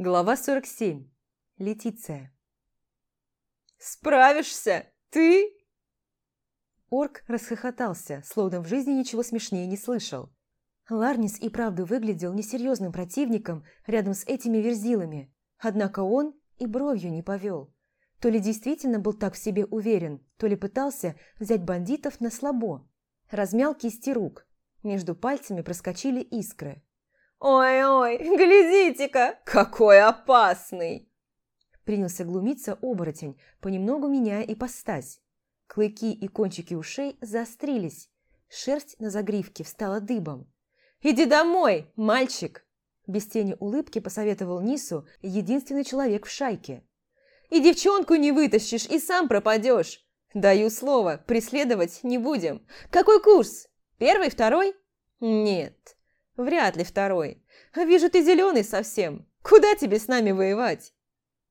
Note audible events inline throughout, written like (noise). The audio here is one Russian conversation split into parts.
Глава 47. Летиция. «Справишься? Ты?» Орк расхохотался, словно в жизни ничего смешнее не слышал. Ларнис и правда выглядел несерьезным противником рядом с этими верзилами, однако он и бровью не повел. То ли действительно был так в себе уверен, то ли пытался взять бандитов на слабо. Размял кисти рук. Между пальцами проскочили искры. «Ой-ой, (laughs) глядите-ка, какой опасный!» Принялся глумиться оборотень, понемногу меняя ипостась. Клыки и кончики ушей заострились. Шерсть на загривке встала дыбом. «Иди домой, мальчик!» Без тени улыбки посоветовал Нису единственный человек в шайке. «И девчонку не вытащишь, и сам пропадешь. Даю слово, преследовать не будем. Какой курс? Первый, второй? Нет, вряд ли второй. Вижу, ты зеленый совсем. Куда тебе с нами воевать?»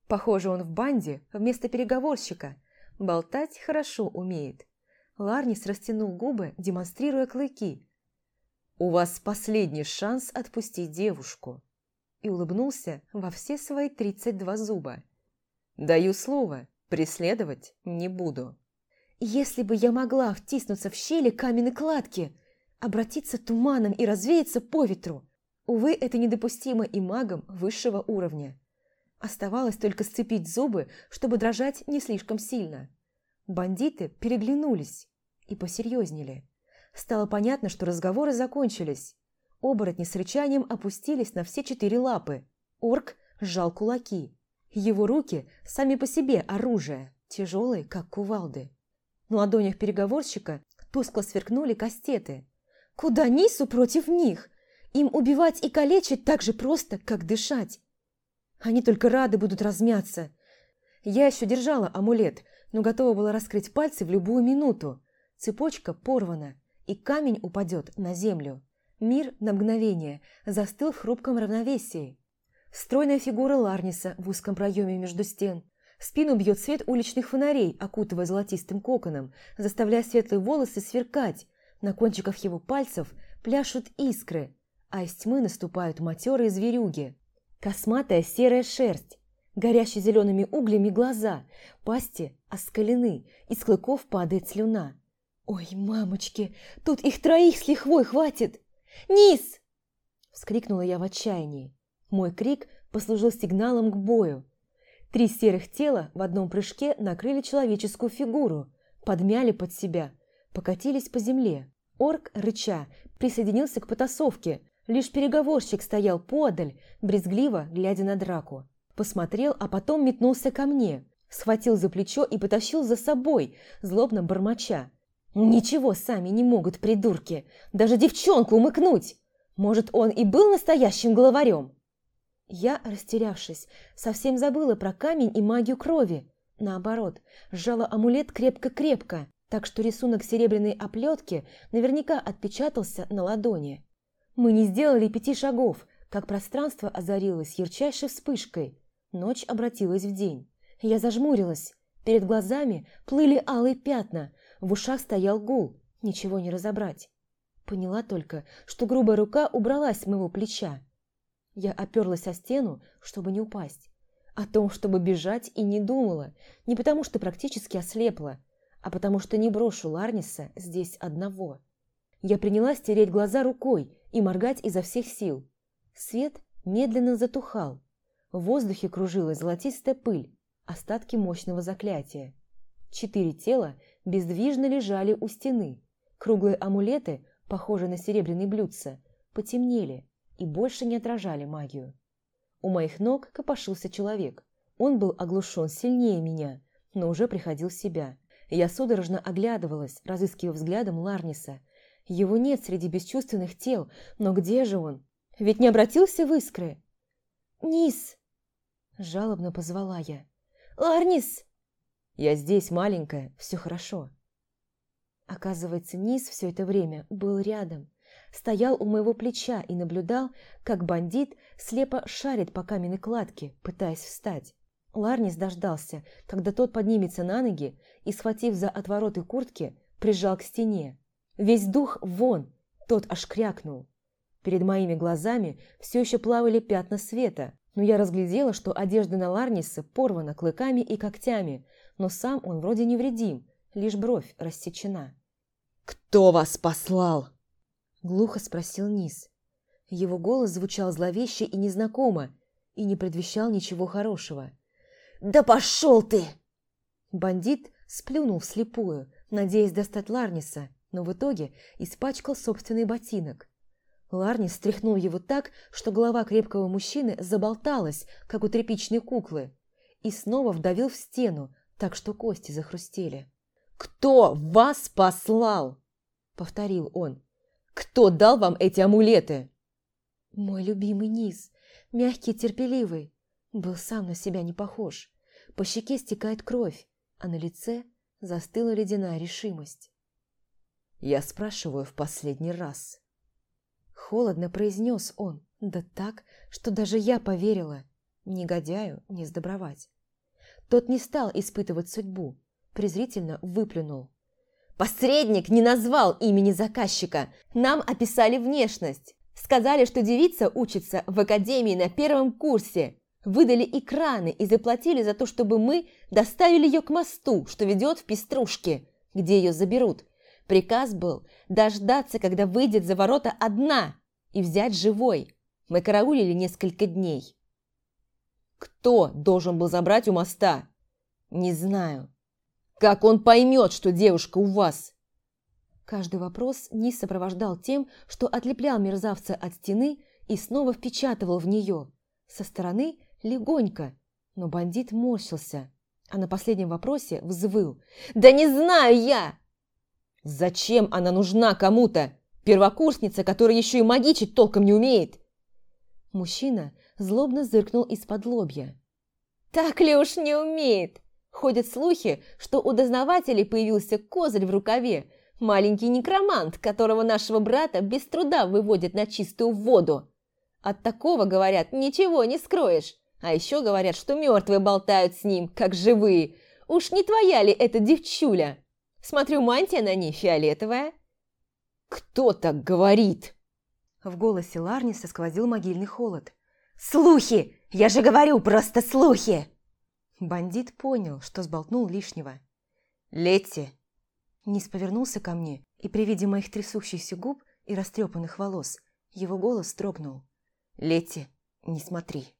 Похоже, он в банде вместо переговорщика. Болтать хорошо умеет. Ларнис растянул губы, демонстрируя клыки. «У вас последний шанс отпустить девушку». И улыбнулся во все свои тридцать два зуба. «Даю слово, преследовать не буду». Если бы я могла втиснуться в щели каменной кладки, обратиться туманом и развеяться по ветру. Увы, это недопустимо и магам высшего уровня. Оставалось только сцепить зубы, чтобы дрожать не слишком сильно. Бандиты переглянулись и посерьезнели. Стало понятно, что разговоры закончились. Оборотни с рычанием опустились на все четыре лапы. Орк сжал кулаки. Его руки сами по себе оружие, тяжелые, как кувалды. На ладонях переговорщика тускло сверкнули кастеты. Куда Нису против них? Им убивать и калечить так же просто, как дышать. Они только рады будут размяться. Я еще держала амулет, но готова была раскрыть пальцы в любую минуту. Цепочка порвана, и камень упадет на землю. Мир на мгновение застыл в хрупком равновесии. Стройная фигура Ларниса в узком проеме между стен – в спину бьет свет уличных фонарей, окутывая золотистым коконом, заставляя светлые волосы сверкать. На кончиках его пальцев пляшут искры, а из тьмы наступают матерые зверюги. Косматая серая шерсть, горящие зелеными углями глаза, пасти оскалены, из клыков падает слюна. «Ой, мамочки, тут их троих с лихвой хватит!» «Низ!» – вскрикнула я в отчаянии. Мой крик послужил сигналом к бою. Три серых тела в одном прыжке накрыли человеческую фигуру, подмяли под себя, покатились по земле. Орк, рыча, присоединился к потасовке. Лишь переговорщик стоял подаль, брезгливо глядя на драку. Посмотрел, а потом метнулся ко мне, схватил за плечо и потащил за собой, злобно бормоча. «Ничего сами не могут, придурки! Даже девчонку умыкнуть! Может, он и был настоящим главарем?» Я, растерявшись, совсем забыла про камень и магию крови. Наоборот, сжала амулет крепко-крепко, так что рисунок серебряной оплетки наверняка отпечатался на ладони. Мы не сделали пяти шагов, как пространство озарилось ярчайшей вспышкой. Ночь обратилась в день. Я зажмурилась. Перед глазами плыли алые пятна, в ушах стоял гул, ничего не разобрать. Поняла только, что грубая рука убралась с моего плеча. Я оперлась о стену, чтобы не упасть. О том, чтобы бежать, и не думала. Не потому, что практически ослепла, а потому, что не брошу Ларниса здесь одного. Я принялась тереть глаза рукой и моргать изо всех сил. Свет медленно затухал. В воздухе кружилась золотистая пыль, остатки мощного заклятия. Четыре тела бездвижно лежали у стены. Круглые амулеты, похожие на серебряные блюдца, потемнели, и больше не отражали магию. У моих ног копошился человек. Он был оглушен сильнее меня, но уже приходил в себя. Я судорожно оглядывалась, разыскивая взглядом Ларниса. Его нет среди бесчувственных тел, но где же он? Ведь не обратился в искры. «Низ!» – жалобно позвала я. «Ларнис!» «Я здесь, маленькая, все хорошо». Оказывается, Низ все это время был рядом стоял у моего плеча и наблюдал, как бандит слепо шарит по каменной кладке, пытаясь встать. Ларнис дождался, когда тот поднимется на ноги и, схватив за отвороты куртки, прижал к стене. Весь дух вон, тот аж крякнул. Перед моими глазами все еще плавали пятна света, но я разглядела, что одежда на Ларнисе порвана клыками и когтями, но сам он вроде невредим, лишь бровь рассечена. «Кто вас послал?» Глухо спросил Низ. Его голос звучал зловеще и незнакомо, и не предвещал ничего хорошего. «Да пошел ты!» Бандит сплюнул вслепую, надеясь достать Ларниса, но в итоге испачкал собственный ботинок. Ларнис стряхнул его так, что голова крепкого мужчины заболталась, как у тряпичной куклы, и снова вдавил в стену, так что кости захрустели. «Кто вас послал?» – повторил он. «Кто дал вам эти амулеты?» Мой любимый низ, мягкий терпеливый, был сам на себя не похож. По щеке стекает кровь, а на лице застыла ледяная решимость. «Я спрашиваю в последний раз». Холодно произнес он, да так, что даже я поверила. Негодяю не сдобровать. Тот не стал испытывать судьбу, презрительно выплюнул. «Посредник не назвал имени заказчика. Нам описали внешность. Сказали, что девица учится в академии на первом курсе. Выдали экраны и заплатили за то, чтобы мы доставили ее к мосту, что ведет в Пеструшке, где ее заберут. Приказ был дождаться, когда выйдет за ворота одна, и взять живой. Мы караулили несколько дней. Кто должен был забрать у моста? Не знаю. Как он поймет, что девушка у вас? Каждый вопрос Низ сопровождал тем, что отлеплял мерзавца от стены и снова впечатывал в нее. Со стороны легонько, но бандит морщился, а на последнем вопросе взвыл. «Да не знаю я!» «Зачем она нужна кому-то? Первокурсница, которая еще и магичить толком не умеет!» Мужчина злобно зыркнул из-под лобья. «Так ли уж не умеет? Ходят слухи, что у дознавателей появился козырь в рукаве, маленький некромант, которого нашего брата без труда выводят на чистую воду. От такого, говорят, ничего не скроешь. А еще говорят, что мертвые болтают с ним, как живые. Уж не твоя ли эта девчуля? Смотрю, мантия на ней фиолетовая. Кто так говорит? В голосе Ларниса сквозил могильный холод. «Слухи! Я же говорю, просто слухи!» Бандит понял, что сболтнул лишнего. «Летти!» Низ повернулся ко мне, и при виде моих трясущихся губ и растрепанных волос его голос дрогнул. «Летти, не смотри!»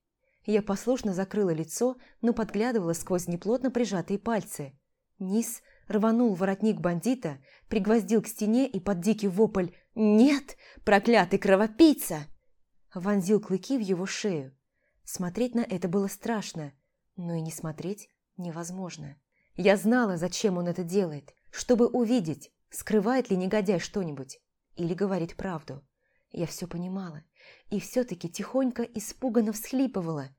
Я послушно закрыла лицо, но подглядывала сквозь неплотно прижатые пальцы. Низ рванул воротник бандита, пригвоздил к стене и под дикий вопль «Нет, проклятый кровопийца!» вонзил клыки в его шею. Смотреть на это было страшно, но и не смотреть невозможно. Я знала, зачем он это делает, чтобы увидеть, скрывает ли негодяй что-нибудь или говорит правду. Я все понимала и все-таки тихонько испуганно всхлипывала,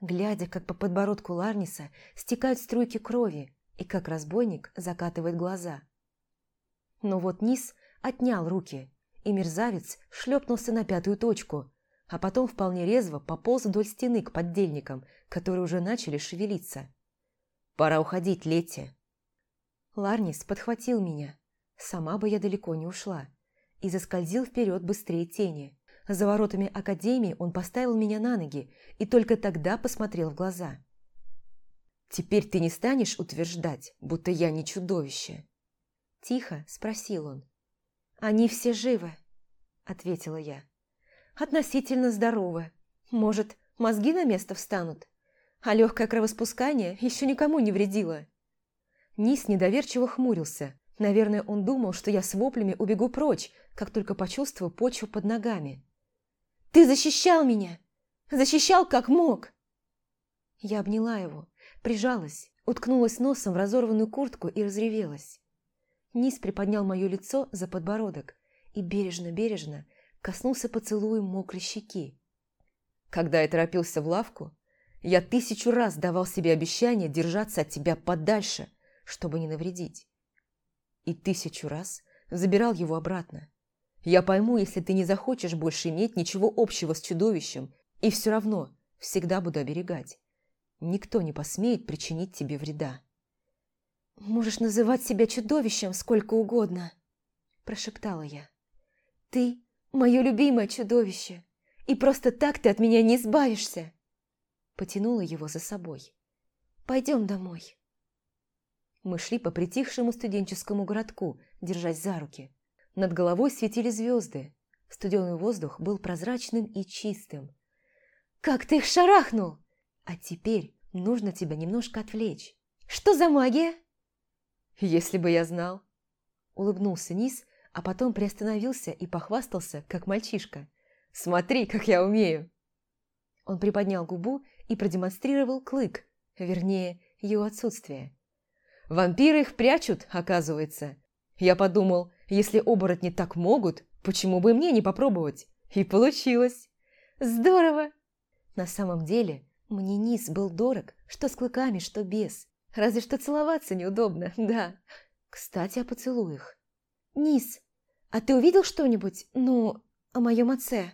глядя, как по подбородку Ларниса стекают струйки крови и как разбойник закатывает глаза. Но вот низ отнял руки, и мерзавец шлепнулся на пятую точку, а потом вполне резво пополз вдоль стены к поддельникам, которые уже начали шевелиться. «Пора уходить, Летти!» Ларнис подхватил меня, сама бы я далеко не ушла, и заскользил вперед быстрее тени. За воротами Академии он поставил меня на ноги и только тогда посмотрел в глаза. «Теперь ты не станешь утверждать, будто я не чудовище?» Тихо спросил он. «Они все живы», — ответила я. «Относительно здоровы. Может, мозги на место встанут? А легкое кровоспускание еще никому не вредило». Низ недоверчиво хмурился. Наверное, он думал, что я с воплями убегу прочь, как только почувствую почву под ногами. Ты защищал меня! Защищал как мог!» Я обняла его, прижалась, уткнулась носом в разорванную куртку и разревелась. Низ приподнял мое лицо за подбородок и бережно-бережно коснулся поцелуем мокрой щеки. «Когда я торопился в лавку, я тысячу раз давал себе обещание держаться от тебя подальше, чтобы не навредить. И тысячу раз забирал его обратно. Я пойму, если ты не захочешь больше иметь ничего общего с чудовищем, и все равно всегда буду оберегать. Никто не посмеет причинить тебе вреда. «Можешь называть себя чудовищем сколько угодно», – прошептала я. «Ты – мое любимое чудовище, и просто так ты от меня не избавишься». потянула его за собой. «Пойдем домой». Мы шли по притихшему студенческому городку, держась за руки. Над головой светили звезды. Студеный воздух был прозрачным и чистым. «Как ты их шарахнул!» «А теперь нужно тебя немножко отвлечь. Что за магия?» «Если бы я знал!» Улыбнулся Низ, а потом приостановился и похвастался, как мальчишка. «Смотри, как я умею!» Он приподнял губу и продемонстрировал клык, вернее, его отсутствие. «Вампиры их прячут, оказывается. Я подумал, если оборотни так могут, почему бы мне не попробовать? И получилось!» «Здорово!» На самом деле, мне низ был дорог, что с клыками, что без. Разве что целоваться неудобно, (laughs) да. Кстати, о поцелуях. «Низ, а ты увидел что-нибудь, ну, о моем отце?»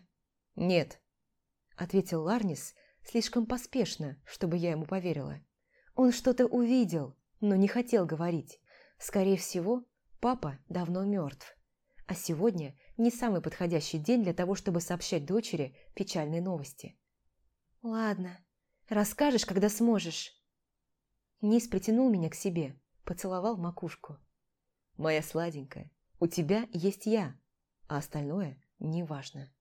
«Нет», – ответил Ларнис слишком поспешно, чтобы я ему поверила. Он что-то увидел, но не хотел говорить. Скорее всего, папа давно мертв. А сегодня не самый подходящий день для того, чтобы сообщать дочери печальные новости. «Ладно, расскажешь, когда сможешь». Низ притянул меня к себе, поцеловал макушку. «Моя сладенькая, у тебя есть я, а остальное неважно».